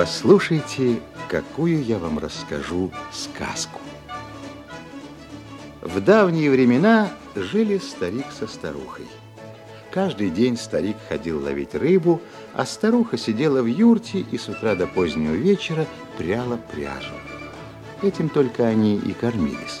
Послушайте, какую я вам расскажу сказку. В давние времена жили старик со старухой. Каждый день старик ходил ловить рыбу, а старуха сидела в юрте и с утра до позднего вечера пряла пряжу. Этим только они и кормились.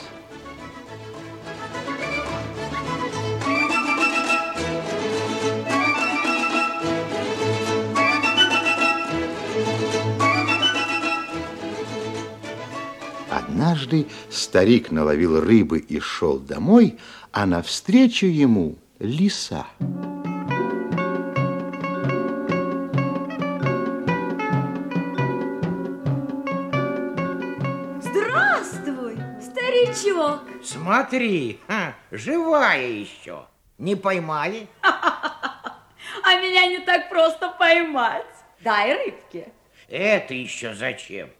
Однажды старик наловил рыбы и шел домой, а навстречу ему лиса. Здравствуй, старичок. Смотри, ха, живая еще. Не поймали? А меня не так просто поймать. Дай рыбки. Это еще зачем?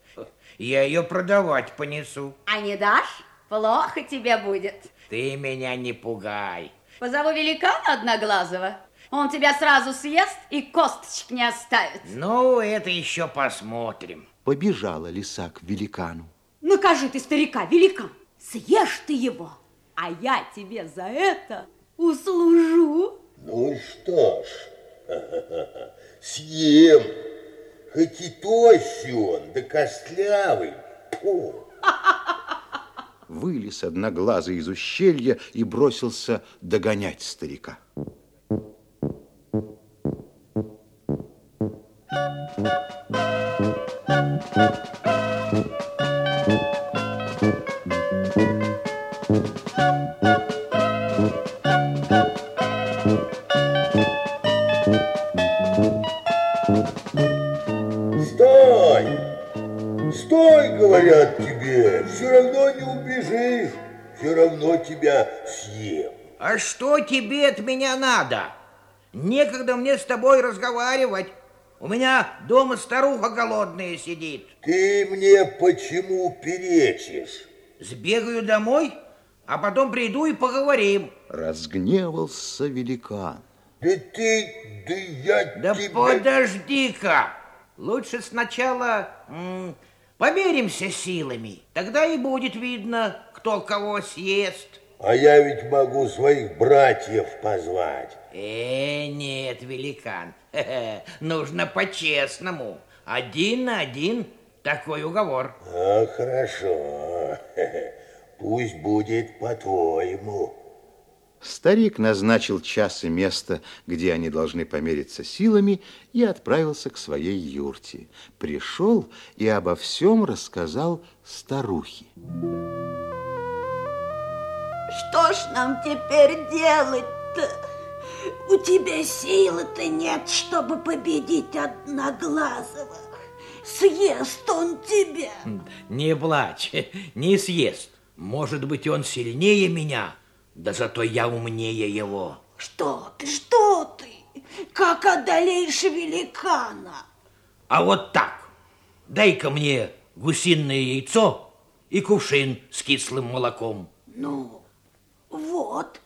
Я ее продавать понесу. А не дашь? Плохо тебе будет. Ты меня не пугай. Позову великана одноглазого. Он тебя сразу съест и косточек не оставит. Ну, это еще посмотрим. Побежала лиса к великану. Накажи ты старика, великан. Съешь ты его, а я тебе за это услужу. Ну что ж, съем. Хоть и тощий он, да костлявый. Фу. Вылез одноглазый из ущелья и бросился догонять старика. Стой! Стой, говорят А что тебе от меня надо? Некогда мне с тобой разговаривать. У меня дома старуха голодная сидит. Ты мне почему перечишь? Сбегаю домой, а потом приду и поговорим. Разгневался великан. Да ты, да я Да тебя... подожди-ка. Лучше сначала м, померимся силами. Тогда и будет видно, кто кого съест. А я ведь могу своих братьев позвать. Э, нет, великан. Нужно по-честному. Один на один. Такой уговор. А, хорошо. Пусть будет по-твоему. Старик назначил час и место, где они должны помериться силами, и отправился к своей юрте. Пришел и обо всем рассказал старухе. Что ж нам теперь делать-то? У тебя силы-то нет, чтобы победить Одноглазого. Съест он тебя. Не плачь, не съест. Может быть, он сильнее меня, да зато я умнее его. Что ты, что ты? Как одолеешь великана? А вот так. Дай-ка мне гусиное яйцо и кувшин с кислым молоком. Ну, вот.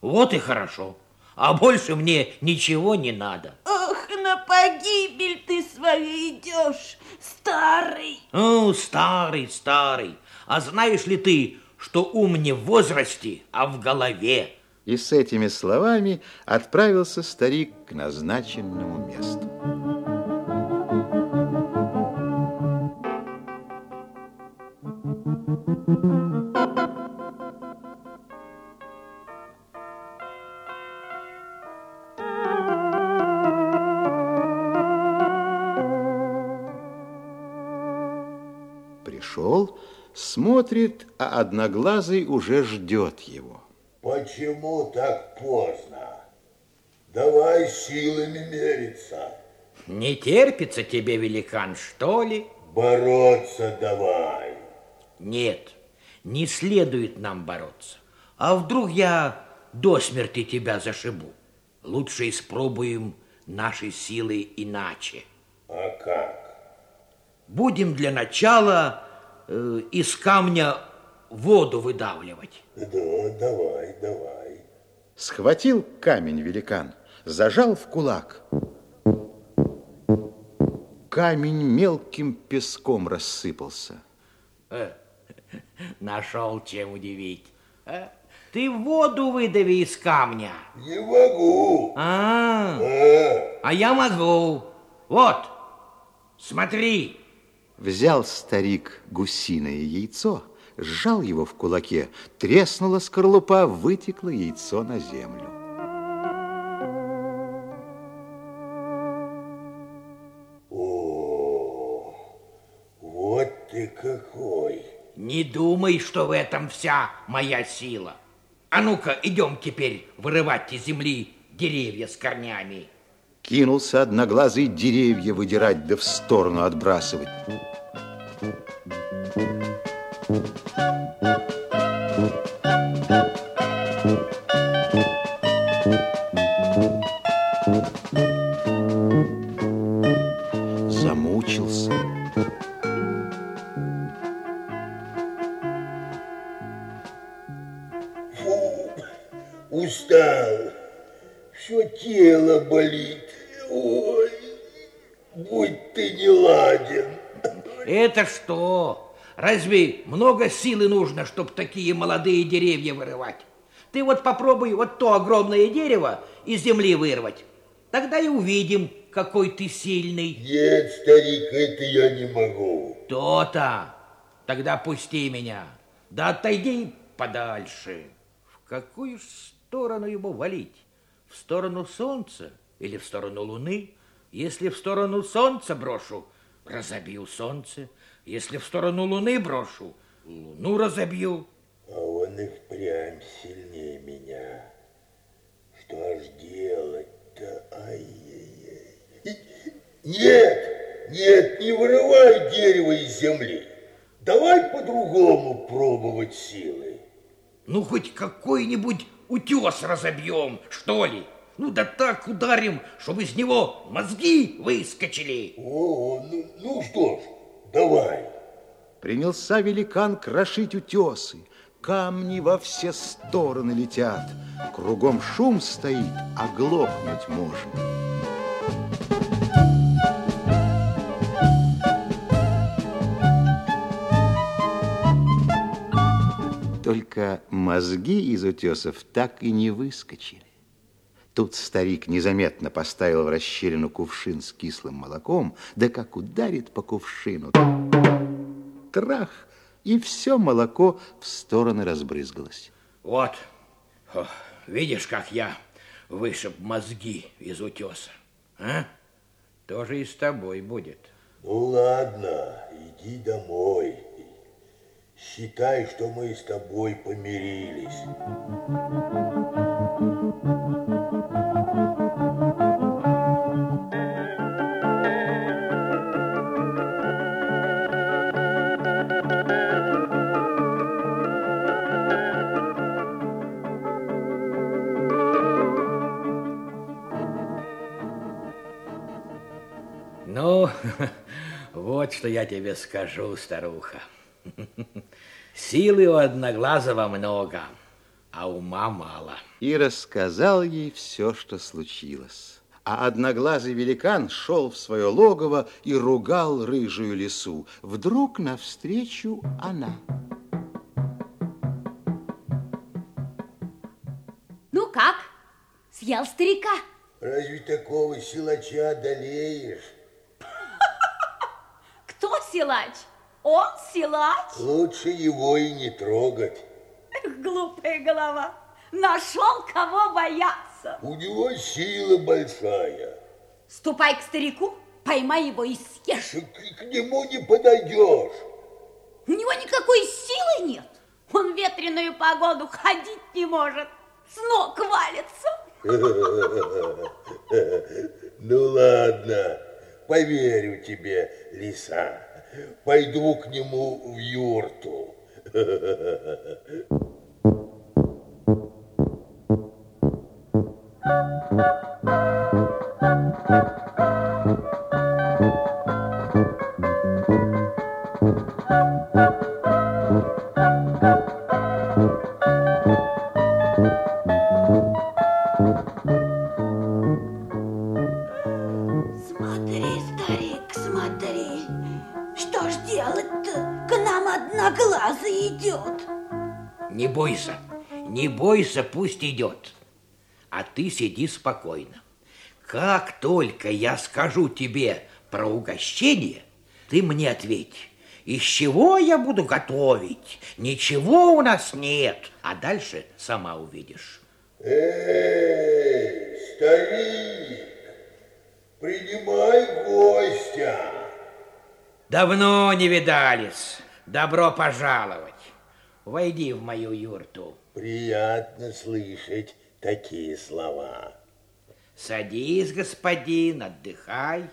Вот и хорошо. А больше мне ничего не надо. Ох, на погибель ты свою идешь, старый. Ну, старый, старый. А знаешь ли ты, что ум не в возрасте, а в голове? И с этими словами отправился старик к назначенному месту. Пришел, смотрит, а одноглазый уже ждет его. Почему так поздно? Давай силами мериться. Не терпится тебе, великан, что ли? Бороться давай. Нет, не следует нам бороться. А вдруг я до смерти тебя зашибу. Лучше испробуем наши силы иначе. А? Будем для начала э, из камня воду выдавливать. Да, давай, давай. Схватил камень великан, зажал в кулак. Камень мелким песком рассыпался. Э, нашел чем удивить. Э, ты воду выдави из камня. Не могу. А, А, а я могу. Вот, смотри. Взял старик гусиное яйцо, сжал его в кулаке, треснула скорлупа, вытекло яйцо на землю. вот ты какой. Не думай, что в этом вся моя сила. А ну-ка, идем теперь вырывать из земли деревья с корнями. Кинулся одноглазый деревья выдирать да в сторону отбрасывать. Все тело болит. Ой, будь ты не ладен. Это что? Разве много силы нужно, чтобы такие молодые деревья вырывать? Ты вот попробуй вот то огромное дерево из земли вырвать. Тогда и увидим, какой ты сильный. Нет, старик, это я не могу. То-то. Тогда пусти меня. Да отойди подальше. В какую сторону его валить? В сторону солнца или в сторону луны? Если в сторону солнца брошу, разобью солнце. Если в сторону луны брошу, луну разобью. А он и впрямь сильнее меня. Что ж делать-то? Ай-яй-яй. Нет, нет, не вырывай дерево из земли. Давай по-другому пробовать силы. Ну, хоть какой-нибудь утес разобьем, что ли? Ну, да так ударим, чтобы из него мозги выскочили. О, ну, ну что ж, давай. Принялся великан крошить утесы. Камни во все стороны летят. Кругом шум стоит, оглохнуть можно. Только мозги из утесов так и не выскочили. Тут старик незаметно поставил в расщелину кувшин с кислым молоком, да как ударит по кувшину. Трах! И все молоко в стороны разбрызгалось. Вот, видишь, как я вышиб мозги из утеса, а? Тоже и с тобой будет. Ну ладно, иди домой. Считай, что мы с тобой помирились. Ну, вот что я тебе скажу, старуха. Силы у Одноглазого много, а ума мало. И рассказал ей все, что случилось. А одноглазый великан шел в свое логово и ругал рыжую лису. Вдруг навстречу она. Ну как? Съел старика? Разве такого силача одолеешь? Кто силач? Он силач? Лучше его и не трогать. Эх, глупая голова. Нашел, кого бояться. У него сила большая. Ступай к старику, поймай его и съешь. К, к нему не подойдешь. У него никакой силы нет. Он ветреную погоду ходить не может. С ног валится. Ну ладно, поверю тебе, лиса. Пойду к нему в юрту. одноглазый идет. Не бойся, не бойся, пусть идет. А ты сиди спокойно. Как только я скажу тебе про угощение, ты мне ответь, из чего я буду готовить? Ничего у нас нет. А дальше сама увидишь. Эй, старик, принимай гостя. Давно не видались. Добро пожаловать. Войди в мою юрту. Приятно слышать такие слова. Садись, господин, отдыхай.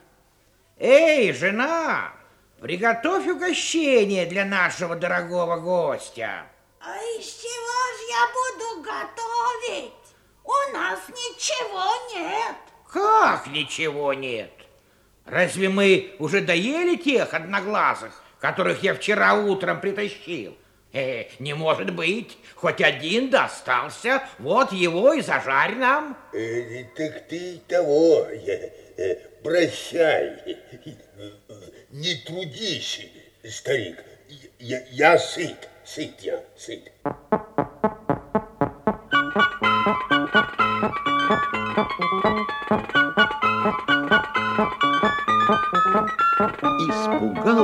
Эй, жена, приготовь угощение для нашего дорогого гостя. А из чего же я буду готовить? У нас ничего нет. Как ничего нет? Разве мы уже доели тех одноглазых, которых я вчера утром притащил? Э, не может быть, хоть один достался, вот его и зажарь нам. Э, так ты того, э, э, прощай, не трудись, старик, я, я сыт, сыт я, сыт.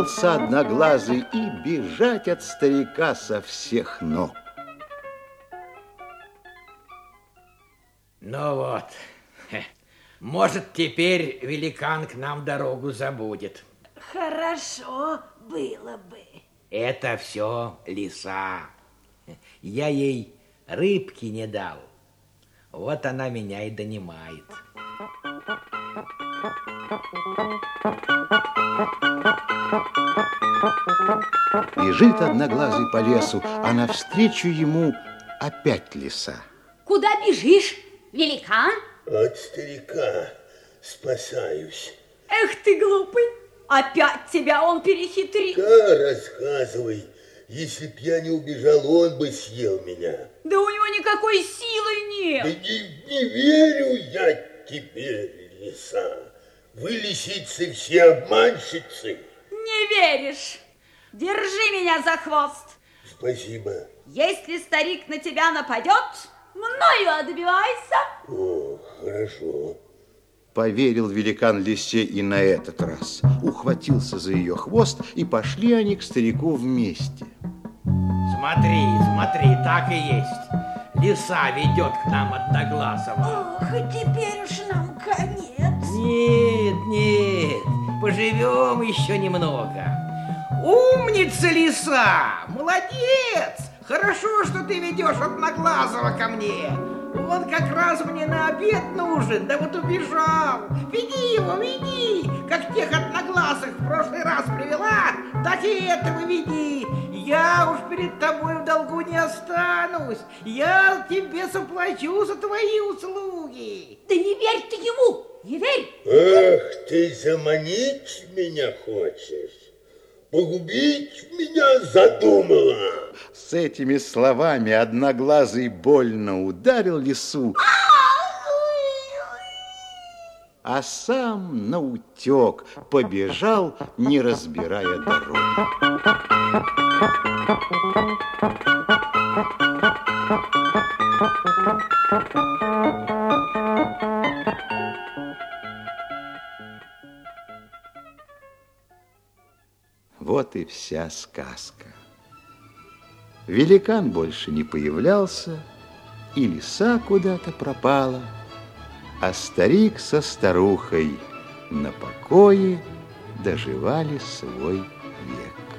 Испугался одноглазый и бежать от старика со всех ног. Ну вот, может, теперь великан к нам дорогу забудет. Хорошо было бы. Это все лиса. Я ей рыбки не дал. Вот она меня и донимает. Бежит одноглазый по лесу, а навстречу ему опять лиса. Куда бежишь, великан? От старика спасаюсь. Эх ты глупый, опять тебя он перехитрил. Да, рассказывай. Если б я не убежал, он бы съел меня. Да у него никакой силы Да нет. не, не верю я тебе, лиса. Вы, лисицы, все обманщицы. Не веришь? Держи меня за хвост. Спасибо. Если старик на тебя нападет, мною отбивайся. О, хорошо. Поверил великан лисе и на этот раз. Ухватился за ее хвост, и пошли они к старику вместе. Смотри, смотри, так и есть. Лиса ведет к нам одноглазого. Ох, и теперь уж нам конец. Нет, нет, поживем еще немного. Умница, лиса! Молодец! Хорошо, что ты ведешь одноглазого ко мне. Он как раз мне на обед нужен, да вот убежал. Веди его, веди, как тех одноглазых в прошлый раз привела, так и этого веди. Я уж перед тобой в долгу не останусь. Я тебе заплачу за твои услуги. Да не верь ты ему, не верь. Эх, ты заманить меня хочешь? Погубить меня задумала? С этими словами одноглазый больно ударил лису, а сам наутек побежал, не разбирая дороги. Вот и вся сказка. Великан больше не появлялся, и лиса куда-то пропала, а старик со старухой на покое доживали свой век.